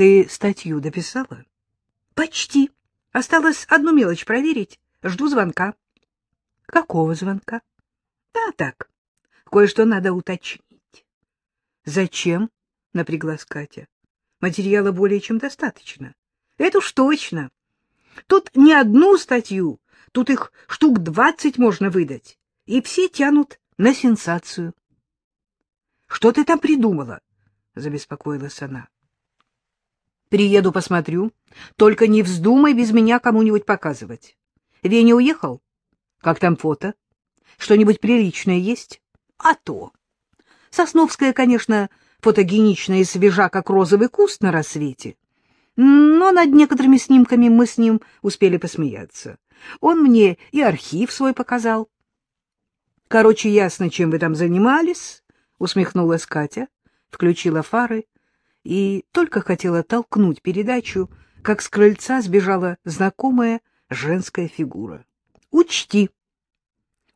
Ты статью дописала? — Почти. Осталось одну мелочь проверить. Жду звонка. — Какого звонка? — Да, так. Кое-что надо уточнить. — Зачем? — напряглась Катя. — Материала более чем достаточно. — Это уж точно. Тут не одну статью, тут их штук двадцать можно выдать. И все тянут на сенсацию. — Что ты там придумала? — забеспокоилась она. — Приеду, посмотрю. Только не вздумай без меня кому-нибудь показывать. Веня уехал? Как там фото? Что-нибудь приличное есть? А то. Сосновская, конечно, фотогеничная и свежа, как розовый куст на рассвете. Но над некоторыми снимками мы с ним успели посмеяться. Он мне и архив свой показал. Короче, ясно, чем вы там занимались, — усмехнулась Катя, включила фары и только хотела толкнуть передачу, как с крыльца сбежала знакомая женская фигура. — Учти,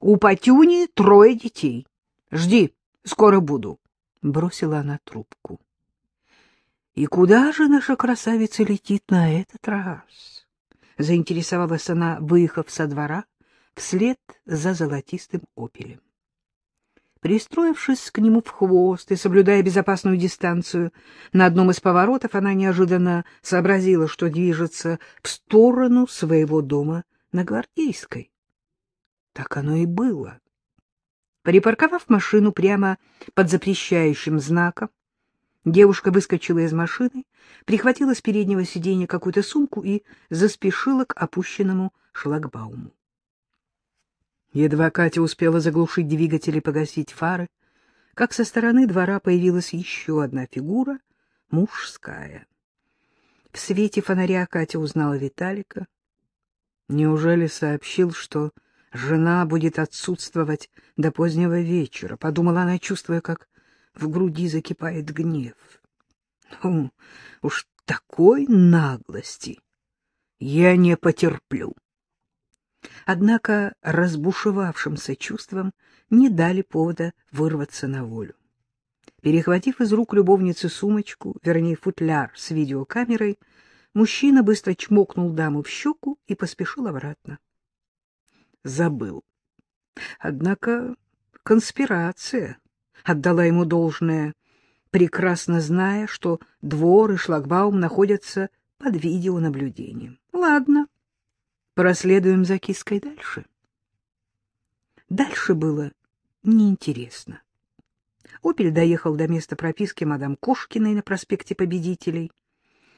у Патюни трое детей. Жди, скоро буду, — бросила она трубку. — И куда же наша красавица летит на этот раз? — заинтересовалась она, выехав со двора вслед за золотистым опелем. Пристроившись к нему в хвост и соблюдая безопасную дистанцию, на одном из поворотов она неожиданно сообразила, что движется в сторону своего дома на Гвардейской. Так оно и было. Припарковав машину прямо под запрещающим знаком, девушка выскочила из машины, прихватила с переднего сиденья какую-то сумку и заспешила к опущенному шлагбауму. Едва Катя успела заглушить двигатель и погасить фары, как со стороны двора появилась еще одна фигура, мужская. В свете фонаря Катя узнала Виталика. Неужели сообщил, что жена будет отсутствовать до позднего вечера? Подумала она, чувствуя, как в груди закипает гнев. Ну, уж такой наглости я не потерплю. Однако разбушевавшимся чувствам не дали повода вырваться на волю. Перехватив из рук любовницы сумочку, вернее, футляр с видеокамерой, мужчина быстро чмокнул даму в щеку и поспешил обратно. Забыл. Однако конспирация отдала ему должное, прекрасно зная, что двор и шлагбаум находятся под видеонаблюдением. Ладно, Проследуем за киской дальше. Дальше было неинтересно. Опель доехал до места прописки мадам Кошкиной на проспекте Победителей.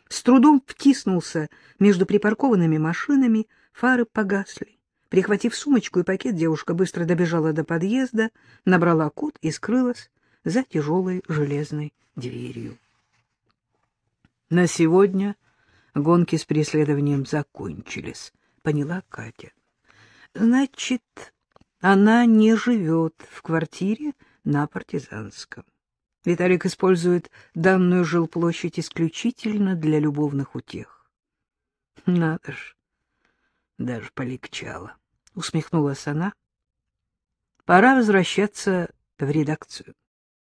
С трудом втиснулся между припаркованными машинами, фары погасли. Прихватив сумочку и пакет, девушка быстро добежала до подъезда, набрала код и скрылась за тяжелой железной дверью. На сегодня гонки с преследованием закончились поняла Катя. Значит, она не живет в квартире на Партизанском. Виталик использует данную жилплощадь исключительно для любовных утех. Надо ж, даже полегчало, усмехнулась она. Пора возвращаться в редакцию.